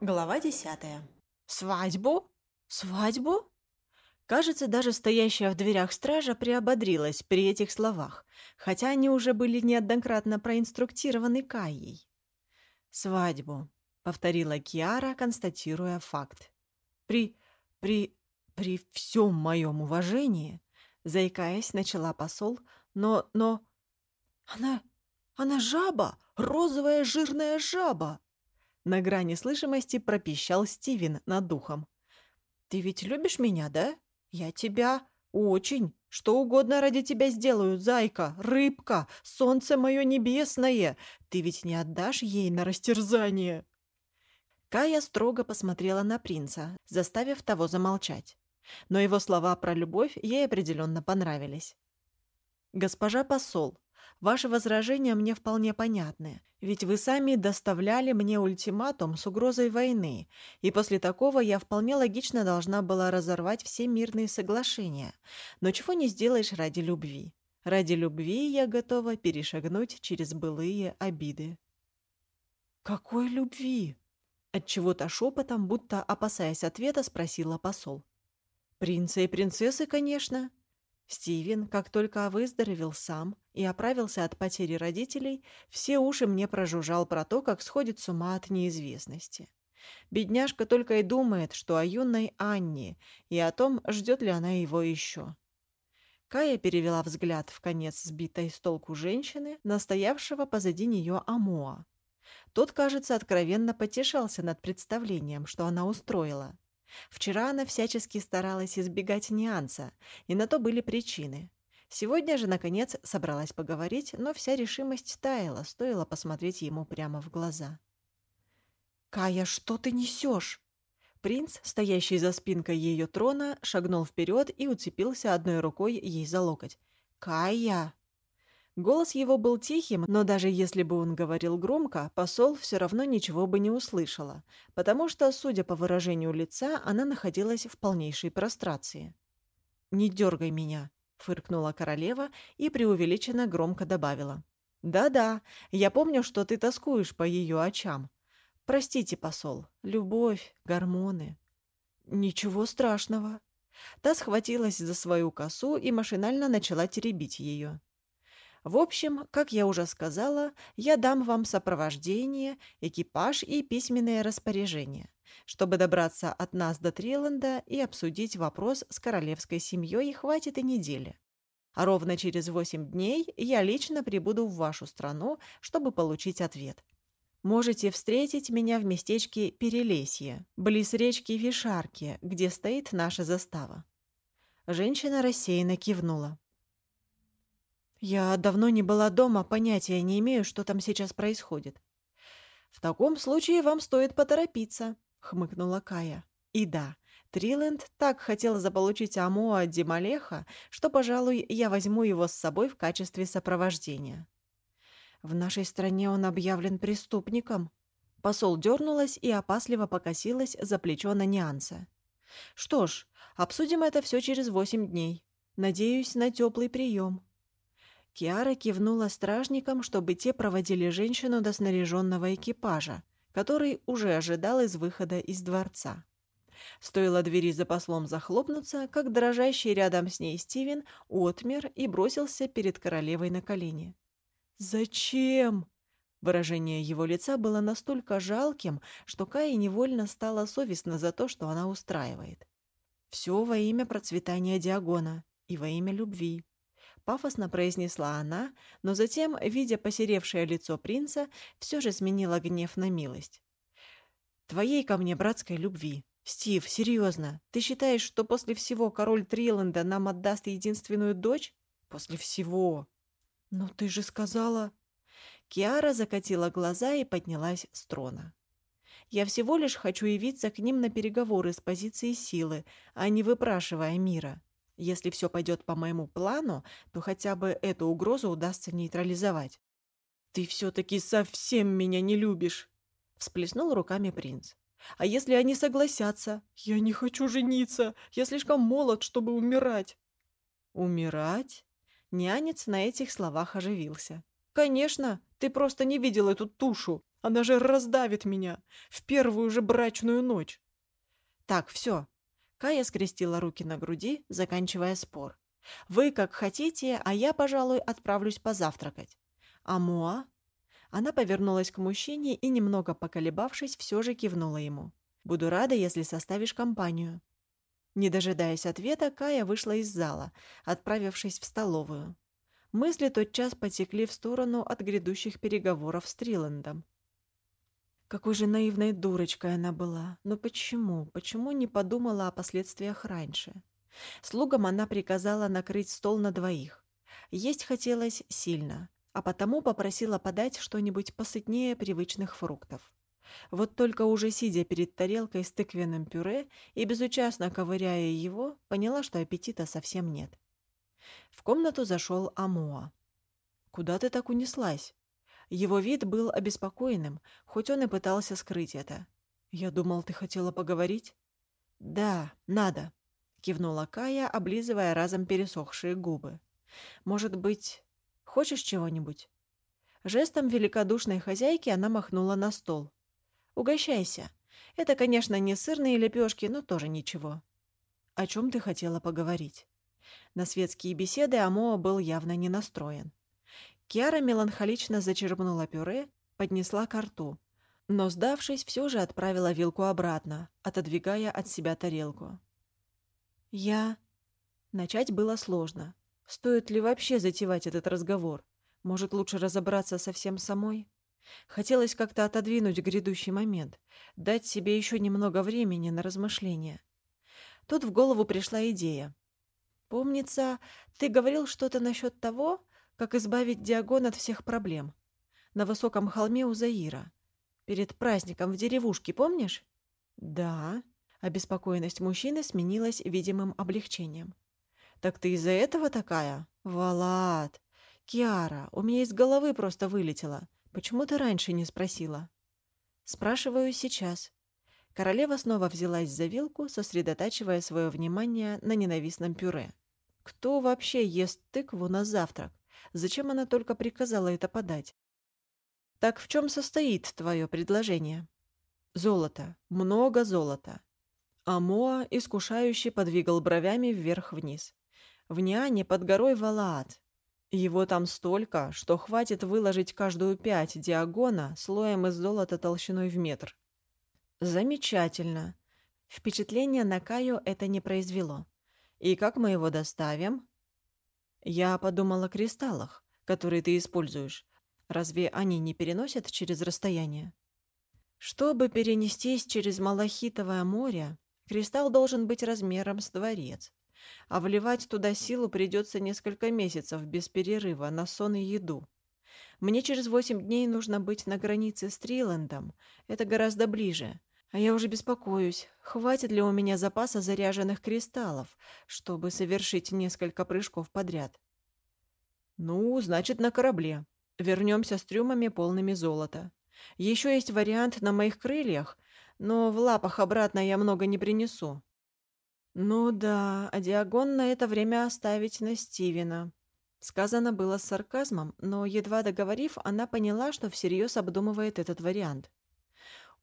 Глава десятая. «Свадьбу? Свадьбу?» Кажется, даже стоящая в дверях стража приободрилась при этих словах, хотя они уже были неоднократно проинструктированы Кайей. «Свадьбу», — повторила Киара, констатируя факт. «При... при... при всем моем уважении», — заикаясь, начала посол, «но... но...» «Она... она жаба! Розовая жирная жаба!» На грани слышимости пропищал Стивен над духом. «Ты ведь любишь меня, да? Я тебя очень. Что угодно ради тебя сделаю, зайка, рыбка, солнце мое небесное. Ты ведь не отдашь ей на растерзание?» Кая строго посмотрела на принца, заставив того замолчать. Но его слова про любовь ей определенно понравились. «Госпожа посол, Ваши возражения мне вполне понятны, ведь вы сами доставляли мне ультиматум с угрозой войны, и после такого я вполне логично должна была разорвать все мирные соглашения. Но чего не сделаешь ради любви. Ради любви я готова перешагнуть через былые обиды. «Какой любви?» Отчего-то шепотом, будто опасаясь ответа, спросила посол. «Принца и принцессы, конечно», Стивен, как только выздоровел сам и оправился от потери родителей, все уши мне прожужжал про то, как сходит с ума от неизвестности. Бедняжка только и думает, что о юной Анне и о том, ждет ли она его еще. Кая перевела взгляд в конец сбитой с толку женщины, настоявшего позади нее Амоа. Тот, кажется, откровенно потешался над представлением, что она устроила. Вчера она всячески старалась избегать нюанса, и на то были причины. Сегодня же, наконец, собралась поговорить, но вся решимость таяла, стоило посмотреть ему прямо в глаза. «Кая, что ты несешь?» Принц, стоящий за спинкой ее трона, шагнул вперед и уцепился одной рукой ей за локоть. «Кая!» Голос его был тихим, но даже если бы он говорил громко, посол все равно ничего бы не услышала, потому что, судя по выражению лица, она находилась в полнейшей прострации. «Не дергай меня», — фыркнула королева и преувеличенно громко добавила. «Да-да, я помню, что ты тоскуешь по ее очам. Простите, посол, любовь, гормоны». «Ничего страшного». Та схватилась за свою косу и машинально начала теребить ее. В общем, как я уже сказала, я дам вам сопровождение, экипаж и письменное распоряжение, чтобы добраться от нас до Триланда и обсудить вопрос с королевской семьей хватит и недели. А ровно через восемь дней я лично прибуду в вашу страну, чтобы получить ответ. Можете встретить меня в местечке Перелесье, близ речки Вишарки, где стоит наша застава. Женщина рассеянно кивнула. Я давно не была дома, понятия не имею, что там сейчас происходит. В таком случае вам стоит поторопиться, хмыкнула Кая. И да, Триленд так хотел заполучить Амоа Дималеха, что, пожалуй, я возьму его с собой в качестве сопровождения. В нашей стране он объявлен преступником. Посол дернулась и опасливо покосилась за плечо на Нианса. Что ж, обсудим это все через восемь дней. Надеюсь на теплый прием. Киара кивнула стражникам, чтобы те проводили женщину до снаряженного экипажа, который уже ожидал из выхода из дворца. Стоило двери за послом захлопнуться, как дрожащий рядом с ней Стивен отмер и бросился перед королевой на колени. «Зачем?» Выражение его лица было настолько жалким, что Кае невольно стало совестно за то, что она устраивает. «Все во имя процветания Диагона и во имя любви», пафосно произнесла она, но затем, видя посеревшее лицо принца, все же сменила гнев на милость. «Твоей ко мне братской любви. Стив, серьезно, ты считаешь, что после всего король Триланда нам отдаст единственную дочь? После всего!» «Но ты же сказала...» Киара закатила глаза и поднялась с трона. «Я всего лишь хочу явиться к ним на переговоры с позиции силы, а не выпрашивая мира. Если все пойдет по моему плану, то хотя бы эту угрозу удастся нейтрализовать. «Ты все-таки совсем меня не любишь!» — всплеснул руками принц. «А если они согласятся? Я не хочу жениться! Я слишком молод, чтобы умирать!» «Умирать?» Нянец на этих словах оживился. «Конечно! Ты просто не видел эту тушу! Она же раздавит меня в первую же брачную ночь. Так, все. Кая скрестила руки на груди, заканчивая спор. Вы как хотите, а я, пожалуй, отправлюсь позавтракать. А Муа? Она повернулась к мужчине и, немного поколебавшись, все же кивнула ему. «Буду рада, если составишь компанию». Не дожидаясь ответа, Кая вышла из зала, отправившись в столовую. Мысли тотчас потекли в сторону от грядущих переговоров с Триландом. Какой же наивной дурочкой она была. Но почему? Почему не подумала о последствиях раньше? Слугам она приказала накрыть стол на двоих. Есть хотелось сильно, а потому попросила подать что-нибудь посытнее привычных фруктов. Вот только уже сидя перед тарелкой с тыквенным пюре и безучастно ковыряя его, поняла, что аппетита совсем нет. В комнату зашел Амоа. «Куда ты так унеслась?» Его вид был обеспокоенным, хоть он и пытался скрыть это. «Я думал, ты хотела поговорить?» «Да, надо», — кивнула Кая, облизывая разом пересохшие губы. «Может быть, хочешь чего-нибудь?» Жестом великодушной хозяйки она махнула на стол. «Угощайся. Это, конечно, не сырные лепешки, но тоже ничего». «О чем ты хотела поговорить?» На светские беседы Амоа был явно не настроен. Киара меланхолично зачерпнула пюре, поднесла ко рту, но, сдавшись, все же отправила вилку обратно, отодвигая от себя тарелку. «Я...» Начать было сложно. Стоит ли вообще затевать этот разговор? Может, лучше разобраться совсем самой? Хотелось как-то отодвинуть грядущий момент, дать себе еще немного времени на размышления. Тут в голову пришла идея. «Помнится, ты говорил что-то насчет того, как избавить Диагон от всех проблем. На высоком холме у Заира. Перед праздником в деревушке, помнишь?» «Да». Обеспокоенность мужчины сменилась видимым облегчением. «Так ты из-за этого такая?» «Валат! Киара, у меня из головы просто вылетело. Почему ты раньше не спросила?» «Спрашиваю сейчас». Королева снова взялась за вилку, сосредотачивая свое внимание на ненавистном пюре. «Кто вообще ест тыкву на завтрак? Зачем она только приказала это подать?» «Так в чем состоит твое предложение?» «Золото. Много золота». Амоа искушающе подвигал бровями вверх-вниз. В Ниане под горой Валаат, его там столько, что хватит выложить каждую пять диагона слоем из золота толщиной в метр. Замечательно. Впечатление на Каю это не произвело. И как мы его доставим? Я подумала о кристаллах, которые ты используешь. Разве они не переносят через расстояние? Чтобы перенестись через Малахитовое море, кристалл должен быть размером с дворец а вливать туда силу придется несколько месяцев без перерыва на сон и еду. Мне через восемь дней нужно быть на границе с Триландом. Это гораздо ближе. А я уже беспокоюсь, хватит ли у меня запаса заряженных кристаллов, чтобы совершить несколько прыжков подряд. Ну, значит, на корабле. Вернемся с трюмами полными золота. Еще есть вариант на моих крыльях, но в лапах обратно я много не принесу. «Ну да, а Диагон на это время оставить на Стивена». Сказано было с сарказмом, но, едва договорив, она поняла, что всерьез обдумывает этот вариант.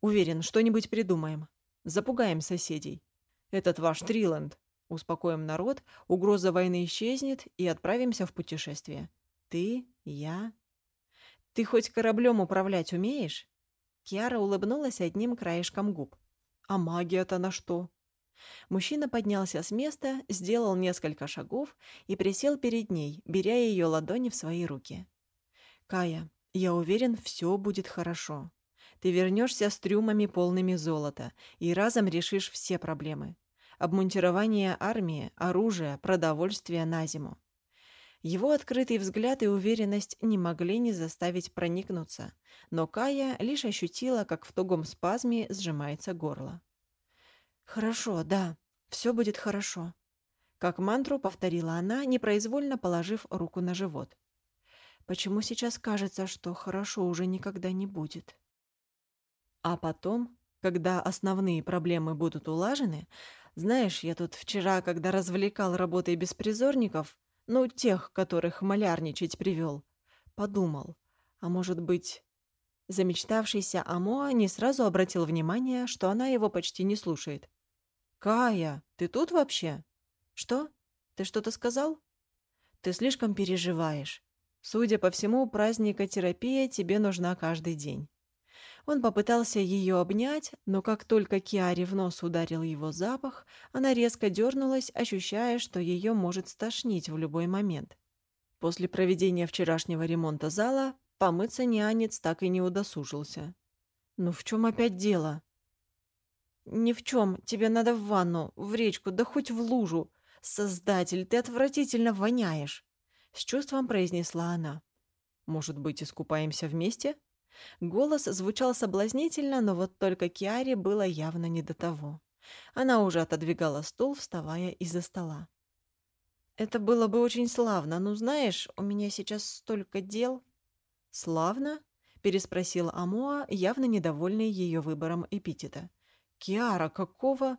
«Уверен, что-нибудь придумаем. Запугаем соседей. Этот ваш Триланд. Успокоим народ, угроза войны исчезнет и отправимся в путешествие. Ты, я...» «Ты хоть кораблем управлять умеешь?» Киара улыбнулась одним краешком губ. «А магия-то на что?» Мужчина поднялся с места, сделал несколько шагов и присел перед ней, беря ее ладони в свои руки. «Кая, я уверен, все будет хорошо. Ты вернешься с трюмами полными золота и разом решишь все проблемы. Обмунтирование армии, оружие, продовольствие на зиму. Его открытый взгляд и уверенность не могли не заставить проникнуться, но Кая лишь ощутила, как в тугом спазме сжимается горло. «Хорошо, да, все будет хорошо», — как мантру повторила она, непроизвольно положив руку на живот. «Почему сейчас кажется, что хорошо уже никогда не будет?» А потом, когда основные проблемы будут улажены, знаешь, я тут вчера, когда развлекал работой беспризорников, ну, тех, которых малярничать привел, подумал, а может быть... Замечтавшийся Амоа не сразу обратил внимание, что она его почти не слушает. «Кая, ты тут вообще?» «Что? Ты что-то сказал?» «Ты слишком переживаешь. Судя по всему, праздникотерапия тебе нужна каждый день». Он попытался ее обнять, но как только Киаре в нос ударил его запах, она резко дернулась, ощущая, что ее может стошнить в любой момент. После проведения вчерашнего ремонта зала помыться нянец так и не удосужился. «Ну в чем опять дело?» «Ни в чем. Тебе надо в ванну, в речку, да хоть в лужу. Создатель, ты отвратительно воняешь!» С чувством произнесла она. «Может быть, искупаемся вместе?» Голос звучал соблазнительно, но вот только Киаре было явно не до того. Она уже отодвигала стул, вставая из-за стола. «Это было бы очень славно, но знаешь, у меня сейчас столько дел». «Славно?» — переспросил Амоа, явно недовольный ее выбором эпитета. «Киара, какого?»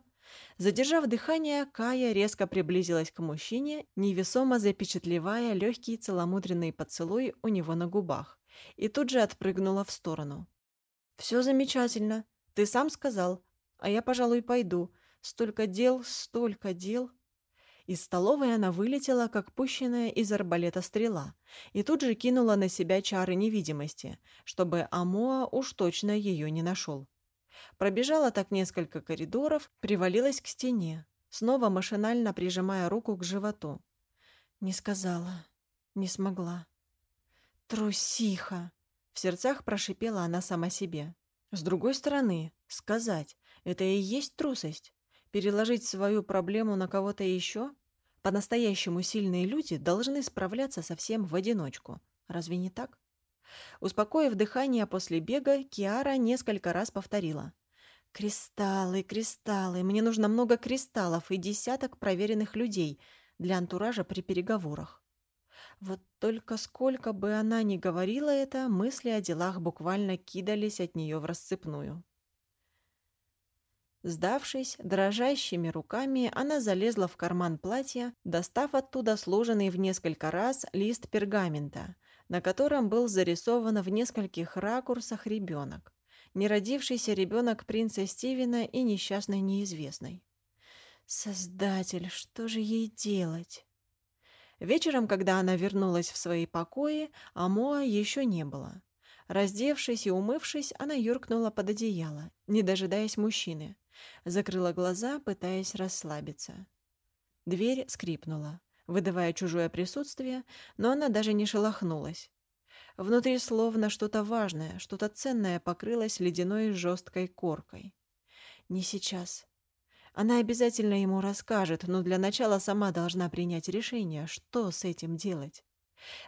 Задержав дыхание, Кая резко приблизилась к мужчине, невесомо запечатлевая легкий целомудренный поцелуй у него на губах и тут же отпрыгнула в сторону. «Все замечательно. Ты сам сказал. А я, пожалуй, пойду. Столько дел, столько дел». Из столовой она вылетела, как пущенная из арбалета стрела, и тут же кинула на себя чары невидимости, чтобы Амоа уж точно ее не нашел. Пробежала так несколько коридоров, привалилась к стене, снова машинально прижимая руку к животу. Не сказала, не смогла. «Трусиха!» — в сердцах прошипела она сама себе. С другой стороны, сказать — это и есть трусость. Переложить свою проблему на кого-то еще? По-настоящему сильные люди должны справляться совсем в одиночку. Разве не так? Успокоив дыхание после бега, Киара несколько раз повторила. «Кристаллы, кристаллы, мне нужно много кристаллов и десяток проверенных людей для антуража при переговорах». Вот только сколько бы она ни говорила это, мысли о делах буквально кидались от нее в расцепную. Сдавшись, дрожащими руками, она залезла в карман платья, достав оттуда сложенный в несколько раз лист пергамента, на котором был зарисован в нескольких ракурсах ребенок. Неродившийся ребенок принца Стивена и несчастной неизвестной. «Создатель, что же ей делать?» Вечером, когда она вернулась в свои покои, Амоа еще не было. Раздевшись и умывшись, она юркнула под одеяло, не дожидаясь мужчины. Закрыла глаза, пытаясь расслабиться. Дверь скрипнула, выдавая чужое присутствие, но она даже не шелохнулась. Внутри словно что-то важное, что-то ценное покрылось ледяной жесткой коркой. Не сейчас. Она обязательно ему расскажет, но для начала сама должна принять решение, что с этим делать.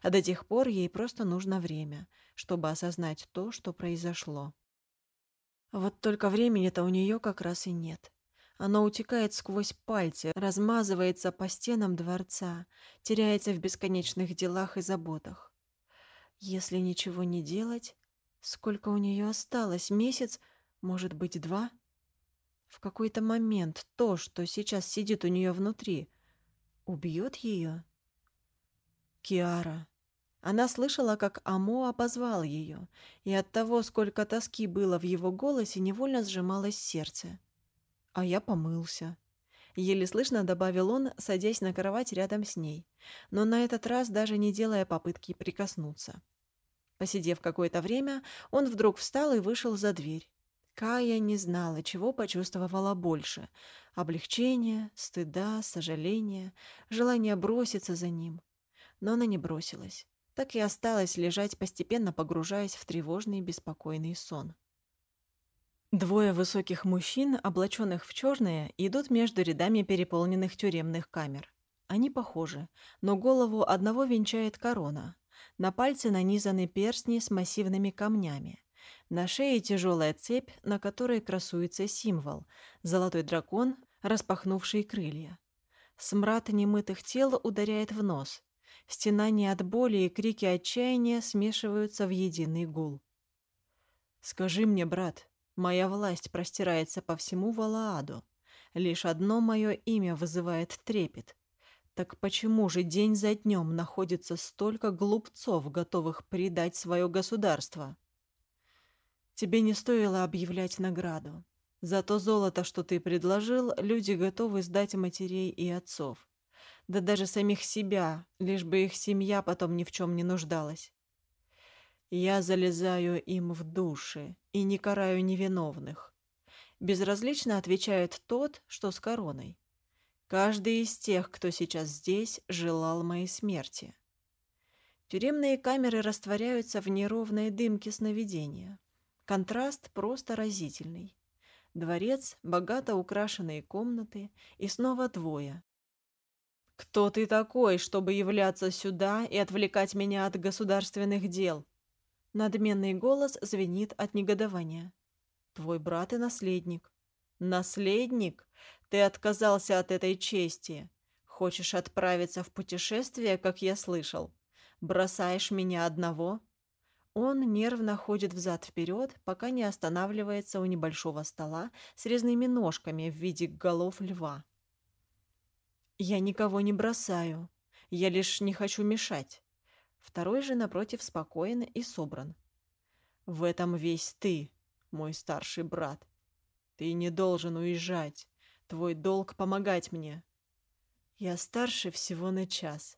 А до тех пор ей просто нужно время, чтобы осознать то, что произошло. Вот только времени-то у нее как раз и нет. Оно утекает сквозь пальцы, размазывается по стенам дворца, теряется в бесконечных делах и заботах. Если ничего не делать, сколько у нее осталось? Месяц? Может быть, два? В какой-то момент то, что сейчас сидит у нее внутри, убьет ее? Киара. Она слышала, как Амо позвал ее, и от того, сколько тоски было в его голосе, невольно сжималось сердце. А я помылся. Еле слышно добавил он, садясь на кровать рядом с ней, но на этот раз даже не делая попытки прикоснуться. Посидев какое-то время, он вдруг встал и вышел за дверь. Кая не знала, чего почувствовала больше — облегчение, стыда, сожаление, желание броситься за ним. Но она не бросилась, так и осталась лежать, постепенно погружаясь в тревожный беспокойный сон. Двое высоких мужчин, облаченных в черное, идут между рядами переполненных тюремных камер. Они похожи, но голову одного венчает корона. На пальце нанизаны перстни с массивными камнями. На шее тяжелая цепь, на которой красуется символ — золотой дракон, распахнувший крылья. Смрад немытых тел ударяет в нос. Стенания от боли и крики отчаяния смешиваются в единый гул. «Скажи мне, брат, моя власть простирается по всему Валааду. Лишь одно мое имя вызывает трепет. Так почему же день за днем находится столько глупцов, готовых предать свое государство?» Тебе не стоило объявлять награду. За то золото, что ты предложил, люди готовы сдать матерей и отцов. Да даже самих себя, лишь бы их семья потом ни в чем не нуждалась. Я залезаю им в души и не караю невиновных. Безразлично отвечает тот, что с короной. Каждый из тех, кто сейчас здесь, желал моей смерти. Тюремные камеры растворяются в неровной дымке сновидения. Контраст просто разительный. Дворец, богато украшенные комнаты и снова двое. «Кто ты такой, чтобы являться сюда и отвлекать меня от государственных дел?» Надменный голос звенит от негодования. «Твой брат и наследник». «Наследник? Ты отказался от этой чести. Хочешь отправиться в путешествие, как я слышал?» Бросаешь меня одного?» Он нервно ходит взад-вперед, пока не останавливается у небольшого стола с резными ножками в виде голов льва. «Я никого не бросаю. Я лишь не хочу мешать». Второй же, напротив, спокоен и собран. «В этом весь ты, мой старший брат. Ты не должен уезжать. Твой долг — помогать мне. Я старше всего на час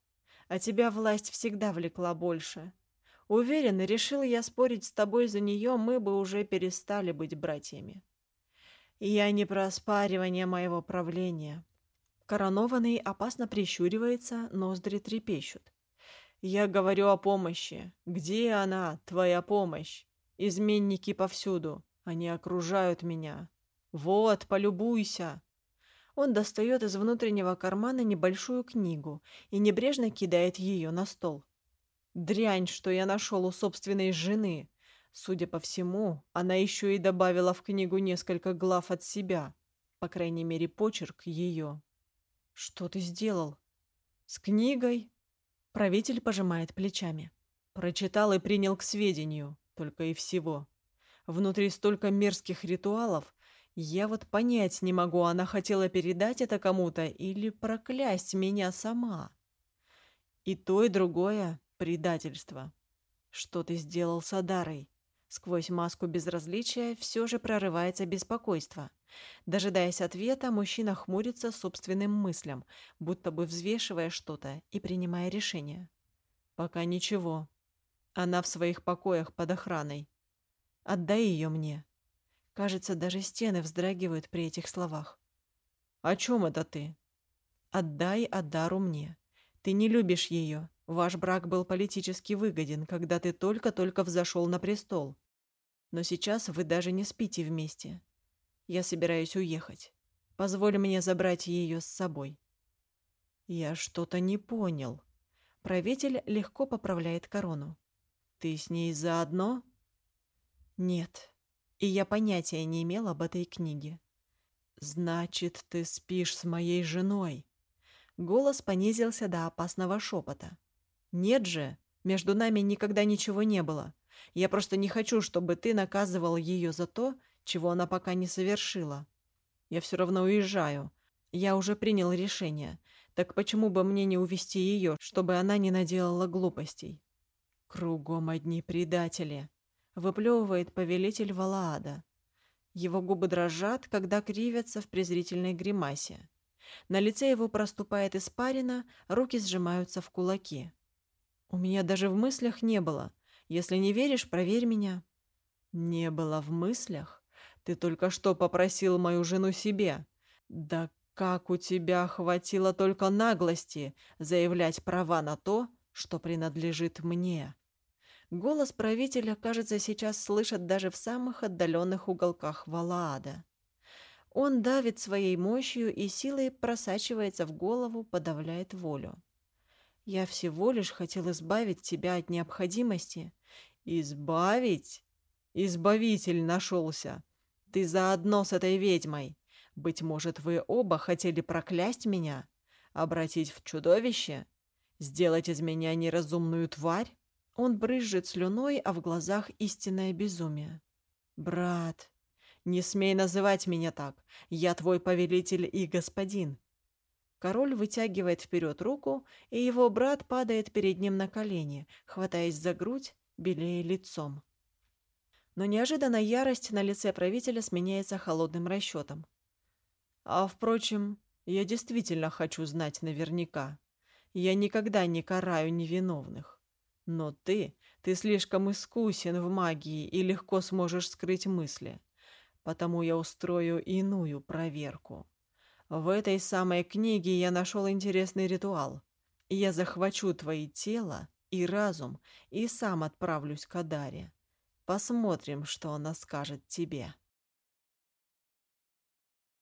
а тебя власть всегда влекла больше. Уверен, решил я спорить с тобой за нее, мы бы уже перестали быть братьями. Я не про оспаривание моего правления. Коронованный опасно прищуривается, ноздри трепещут. Я говорю о помощи. Где она, твоя помощь? Изменники повсюду. Они окружают меня. Вот, полюбуйся. Он достает из внутреннего кармана небольшую книгу и небрежно кидает ее на стол. Дрянь, что я нашел у собственной жены. Судя по всему, она еще и добавила в книгу несколько глав от себя. По крайней мере, почерк ее. «Что ты сделал?» «С книгой?» Правитель пожимает плечами. Прочитал и принял к сведению, только и всего. Внутри столько мерзких ритуалов, я вот понять не могу, она хотела передать это кому-то или проклясть меня сама. И то, и другое — предательство. Что ты сделал с Адарой? Сквозь маску безразличия все же прорывается беспокойство. Дожидаясь ответа, мужчина хмурится собственным мыслям, будто бы взвешивая что-то и принимая решение. Пока ничего. Она в своих покоях под охраной. Отдай ее мне. Кажется, даже стены вздрагивают при этих словах. «О чем это ты?» «Отдай Адару мне. Ты не любишь ее. Ваш брак был политически выгоден, когда ты только-только взошел на престол. Но сейчас вы даже не спите вместе. Я собираюсь уехать. Позволь мне забрать ее с собой». «Я что-то не понял». Правитель легко поправляет корону. «Ты с ней заодно?» «Нет», и я понятия не имел об этой книге. «Значит, ты спишь с моей женой?» Голос понизился до опасного шепота. «Нет же, между нами никогда ничего не было. Я просто не хочу, чтобы ты наказывал ее за то, чего она пока не совершила. Я все равно уезжаю. Я уже принял решение. Так почему бы мне не увести ее, чтобы она не наделала глупостей? Кругом одни предатели выплевывает повелитель Валаада. Его губы дрожат, когда кривятся в презрительной гримасе. На лице его проступает испарина, руки сжимаются в кулаки. «У меня даже в мыслях не было. Если не веришь, проверь меня». «Не было в мыслях? Ты только что попросил мою жену себе. Да как у тебя хватило только наглости заявлять права на то, что принадлежит мне?» Голос правителя, кажется, сейчас слышат даже в самых отдаленных уголках Валаада. Он давит своей мощью и силой просачивается в голову, подавляет волю. «Я всего лишь хотел избавить тебя от необходимости». «Избавить? Избавитель нашелся. Ты заодно с этой ведьмой. Быть может, вы оба хотели проклясть меня? Обратить в чудовище? Сделать из меня неразумную тварь?» Он брызжет слюной, а в глазах истинное безумие. «Брат, не смей называть меня так. Я твой повелитель и господин». Король вытягивает вперед руку, и его брат падает перед ним на колени, хватаясь за грудь, белее лицом. Но неожиданно ярость на лице правителя сменяется холодным расчетом. А, впрочем, я действительно хочу знать наверняка. Я никогда не караю невиновных. Но ты, ты слишком искусен в магии и легко сможешь скрыть мысли. Потому я устрою иную проверку. В этой самой книге я нашел интересный ритуал. Я захвачу твои тело и разум и сам отправлюсь к Адаре. Посмотрим, что она скажет тебе.